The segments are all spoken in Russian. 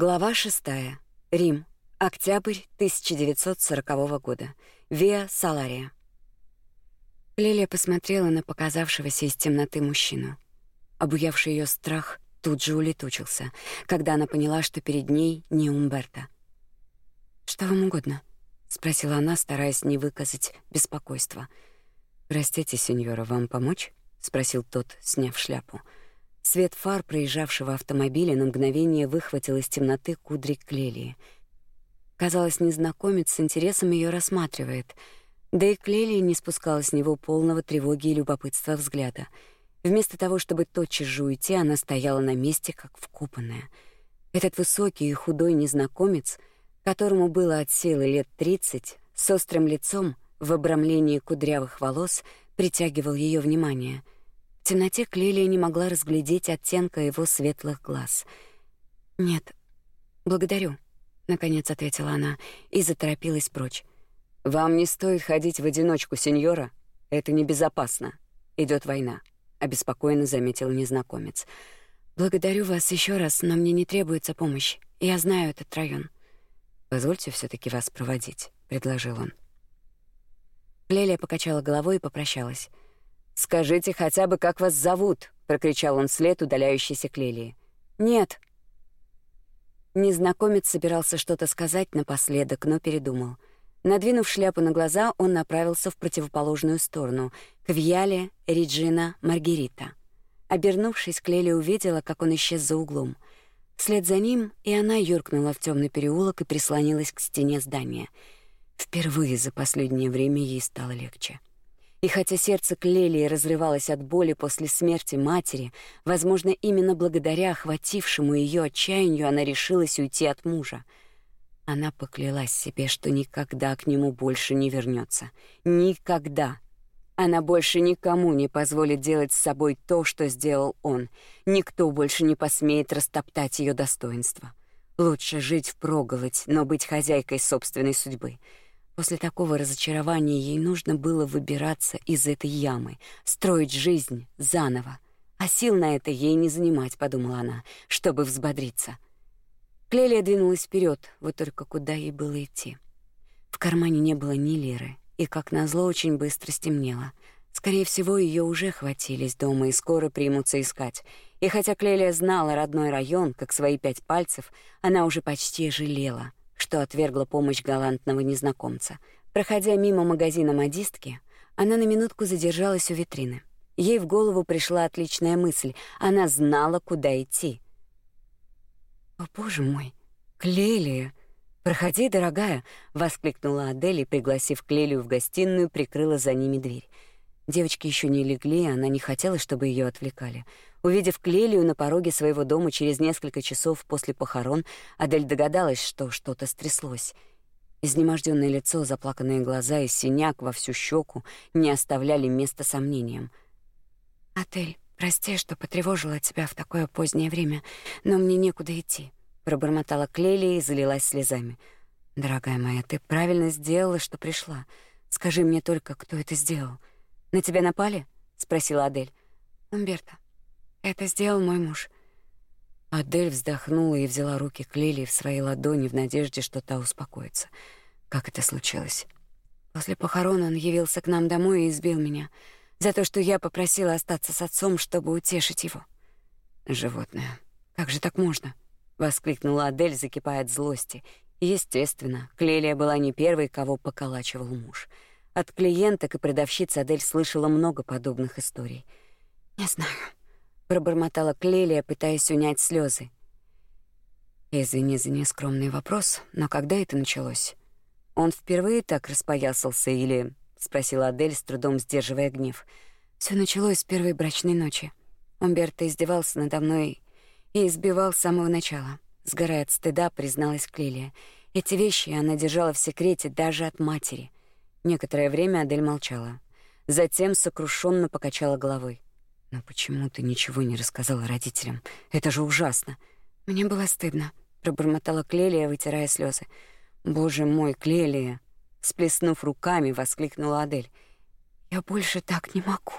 Глава 6. Рим. Октябрь 1940 года. Виа Салария. Лилия посмотрела на показавшегося из темноты мужчину. Обуявший ее страх тут же улетучился, когда она поняла, что перед ней не Умберто. «Что вам угодно?» — спросила она, стараясь не выказать беспокойства. «Простите, сеньора, вам помочь?» — спросил тот, сняв шляпу. — Свет фар проезжавшего автомобиля на мгновение выхватил из темноты кудри Клелии. Казалось, незнакомец с интересом ее рассматривает. Да и Клелия не спускала с него полного тревоги и любопытства взгляда. Вместо того, чтобы тотчас же уйти, она стояла на месте, как вкопанная. Этот высокий и худой незнакомец, которому было от силы лет тридцать, с острым лицом, в обрамлении кудрявых волос, притягивал ее внимание — в темноте Клелия не могла разглядеть оттенка его светлых глаз. «Нет, благодарю», — наконец ответила она и заторопилась прочь. «Вам не стоит ходить в одиночку, сеньора. Это небезопасно. Идет война», — обеспокоенно заметил незнакомец. «Благодарю вас еще раз, но мне не требуется помощь. Я знаю этот район». «Позвольте все таки вас проводить», — предложил он. Лелия покачала головой и попрощалась. «Скажите хотя бы, как вас зовут?» — прокричал он вслед удаляющейся Клелии. «Нет». Незнакомец собирался что-то сказать напоследок, но передумал. Надвинув шляпу на глаза, он направился в противоположную сторону, к Вьяле, Реджина, Маргарита. Обернувшись, Клелия увидела, как он исчез за углом. Вслед за ним и она юркнула в темный переулок и прислонилась к стене здания. Впервые за последнее время ей стало легче. И хотя сердце Клелии разрывалось от боли после смерти матери, возможно, именно благодаря охватившему ее отчаянию она решилась уйти от мужа. Она поклялась себе, что никогда к нему больше не вернется. Никогда. Она больше никому не позволит делать с собой то, что сделал он. Никто больше не посмеет растоптать ее достоинство. Лучше жить впроголодь, но быть хозяйкой собственной судьбы — После такого разочарования ей нужно было выбираться из этой ямы, строить жизнь заново. А сил на это ей не занимать, подумала она, чтобы взбодриться. Клелия двинулась вперед, вот только куда ей было идти. В кармане не было ни лиры, и, как назло, очень быстро стемнело. Скорее всего, ее уже хватились дома и скоро примутся искать. И хотя Клелия знала родной район, как свои пять пальцев, она уже почти жалела — что отвергла помощь галантного незнакомца. Проходя мимо магазина модистки, она на минутку задержалась у витрины. Ей в голову пришла отличная мысль. Она знала, куда идти. «О, боже мой! Клелия! Проходи, дорогая!» — воскликнула Адель и, пригласив Клелию в гостиную, прикрыла за ними дверь. Девочки еще не легли, она не хотела, чтобы ее отвлекали. Увидев Клелию на пороге своего дома через несколько часов после похорон, Адель догадалась, что что-то стряслось. Изнеможденное лицо, заплаканные глаза и синяк во всю щеку не оставляли места сомнениям. «Адель, прости, что потревожила тебя в такое позднее время, но мне некуда идти», — пробормотала Клелия и залилась слезами. «Дорогая моя, ты правильно сделала, что пришла. Скажи мне только, кто это сделал». На тебя напали? спросила Адель. Умберто. Это сделал мой муж. Адель вздохнула и взяла руки Клели в свои ладони в надежде, что та успокоится. Как это случилось? После похорон он явился к нам домой и избил меня за то, что я попросила остаться с отцом, чтобы утешить его. Животное. Как же так можно? воскликнула Адель, закипая от злости. Естественно, Клелия была не первой, кого поколачивал муж. От клиенток и продавщиц Адель слышала много подобных историй. «Не знаю», — пробормотала Клелия, пытаясь унять слезы. «Извини за нескромный вопрос, но когда это началось? Он впервые так распоясался или...» — спросила Адель, с трудом сдерживая гнев. Все началось с первой брачной ночи. Умберто издевался надо мной и избивал с самого начала. Сгорая от стыда, призналась Клелия. Эти вещи она держала в секрете даже от матери — Некоторое время Адель молчала. Затем сокрушенно покачала головой. «Но почему ты ничего не рассказала родителям? Это же ужасно!» «Мне было стыдно», — пробормотала Клелия, вытирая слезы. «Боже мой, Клелия!» Сплеснув руками, воскликнула Адель. «Я больше так не могу,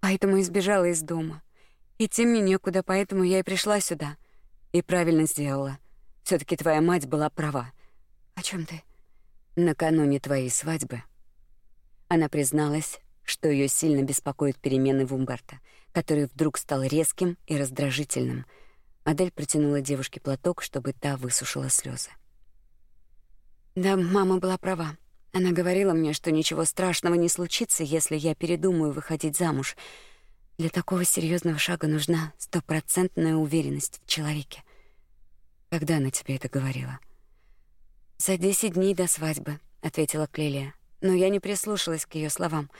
поэтому избежала из дома. Идти мне некуда, поэтому я и пришла сюда. И правильно сделала. все таки твоя мать была права. О чем ты? Накануне твоей свадьбы она призналась, что ее сильно беспокоят перемены в Умберто, который вдруг стал резким и раздражительным. Адель протянула девушке платок, чтобы та высушила слезы. Да, мама была права. Она говорила мне, что ничего страшного не случится, если я передумаю выходить замуж. Для такого серьезного шага нужна стопроцентная уверенность в человеке. Когда она тебе это говорила? За десять дней до свадьбы, ответила Клелия. Но я не прислушалась к ее словам.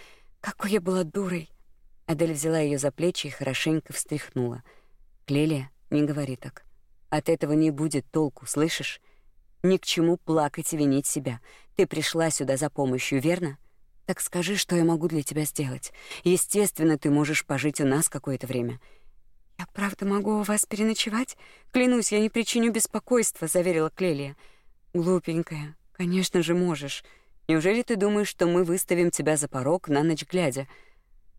Какой я была дурой. Адель взяла ее за плечи и хорошенько встряхнула. Клелия, не говори так. От этого не будет толку, слышишь? Ни к чему плакать и винить себя. Ты пришла сюда за помощью, верно? Так скажи, что я могу для тебя сделать. Естественно, ты можешь пожить у нас какое-то время. Я правда могу у вас переночевать? Клянусь, я не причиню беспокойства, заверила Клелия. Глупенькая, конечно же можешь. Неужели ты думаешь, что мы выставим тебя за порог на ночь глядя?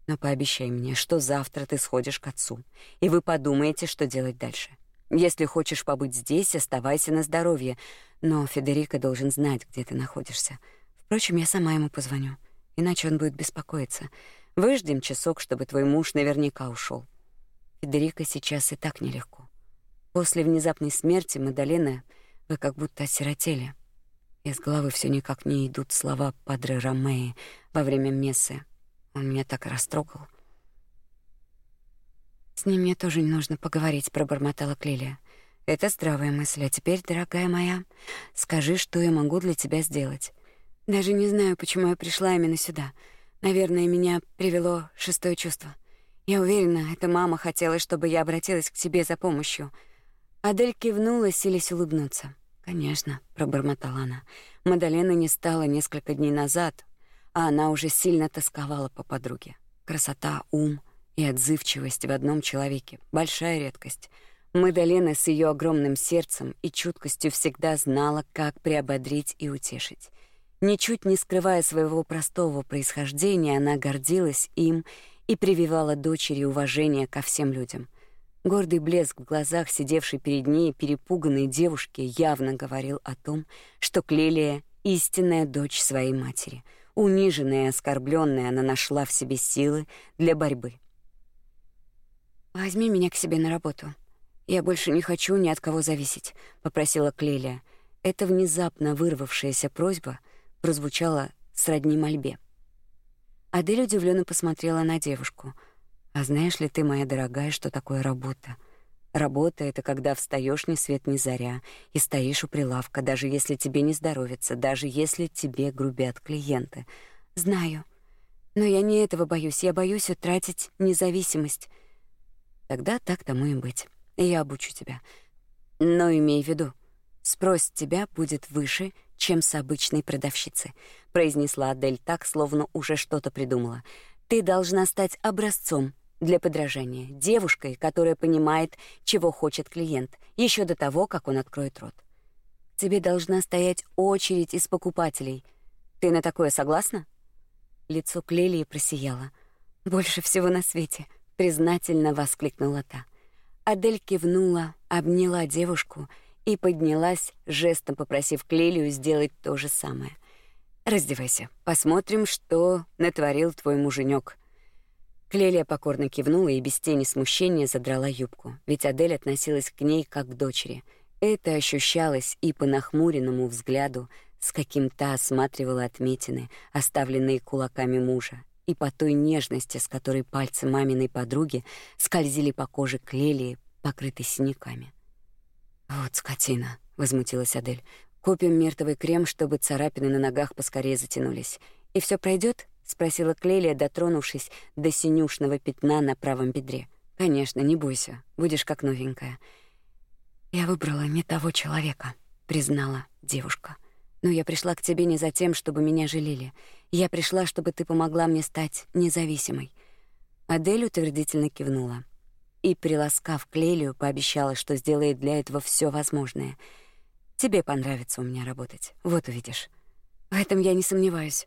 Но пообещай мне, что завтра ты сходишь к отцу, и вы подумаете, что делать дальше. Если хочешь побыть здесь, оставайся на здоровье, но Федерико должен знать, где ты находишься. Впрочем, я сама ему позвоню, иначе он будет беспокоиться. Выждем часок, чтобы твой муж наверняка ушел. Федерико сейчас и так нелегко. После внезапной смерти Мадалена вы как будто осиротели. Из головы все никак не идут слова Падре Ромеи во время мессы. Он меня так растрогал. С ним мне тоже не нужно поговорить, пробормотала Клелия. Это здравая мысль. А теперь, дорогая моя, скажи, что я могу для тебя сделать. Даже не знаю, почему я пришла именно сюда. Наверное, меня привело шестое чувство. Я уверена, это мама хотела, чтобы я обратилась к тебе за помощью. Адель кивнула, силясь улыбнуться. «Конечно», — пробормотала она. Мадалена не стала несколько дней назад, а она уже сильно тосковала по подруге. Красота, ум, и отзывчивость в одном человеке — большая редкость. Мадалена с ее огромным сердцем и чуткостью всегда знала, как приободрить и утешить. Ничуть не скрывая своего простого происхождения, она гордилась им и прививала дочери уважение ко всем людям. Гордый блеск в глазах сидевшей перед ней перепуганной девушки явно говорил о том, что Клелия — истинная дочь своей матери. Униженная и оскорбленная, она нашла в себе силы для борьбы. Возьми меня к себе на работу. Я больше не хочу ни от кого зависеть, попросила Клелия. Эта внезапно вырвавшаяся просьба прозвучала сродни мольбе. Адель удивленно посмотрела на девушку. А знаешь ли ты, моя дорогая, что такое работа? Работа это когда встаешь ни свет ни заря и стоишь у прилавка, даже если тебе не здоровится, даже если тебе грубят клиенты. Знаю. Но я не этого боюсь, я боюсь утратить независимость. Тогда так тому и быть. Я обучу тебя. Но имей в виду, спрос тебя будет выше, чем с обычной продавщицы, произнесла Адель так, словно уже что-то придумала. Ты должна стать образцом для подражания, девушкой, которая понимает, чего хочет клиент, еще до того, как он откроет рот. Тебе должна стоять очередь из покупателей. Ты на такое согласна? Лицо Клелии просияло. Больше всего на свете признательно воскликнула та. Адель кивнула, обняла девушку и поднялась, жестом попросив Клелию сделать то же самое. Раздевайся, посмотрим, что натворил твой муженек. Клелия покорно кивнула и без тени смущения задрала юбку, ведь Адель относилась к ней как к дочери. Это ощущалось и по нахмуренному взгляду, с каким та осматривала отметины, оставленные кулаками мужа, и по той нежности, с которой пальцы маминой подруги скользили по коже Клелии, покрытой синяками. «Вот скотина», — возмутилась Адель. «Купим мертвый крем, чтобы царапины на ногах поскорее затянулись. И все пройдет? Спросила Клелия, дотронувшись до синюшного пятна на правом бедре. «Конечно, не бойся, будешь как новенькая». «Я выбрала не того человека», — признала девушка. Но я пришла к тебе не за тем, чтобы меня жалели. Я пришла, чтобы ты помогла мне стать независимой. Адель утвердительно кивнула и, приласкав Клелию, пообещала, что сделает для этого все возможное. Тебе понравится у меня работать. Вот увидишь. В этом я не сомневаюсь.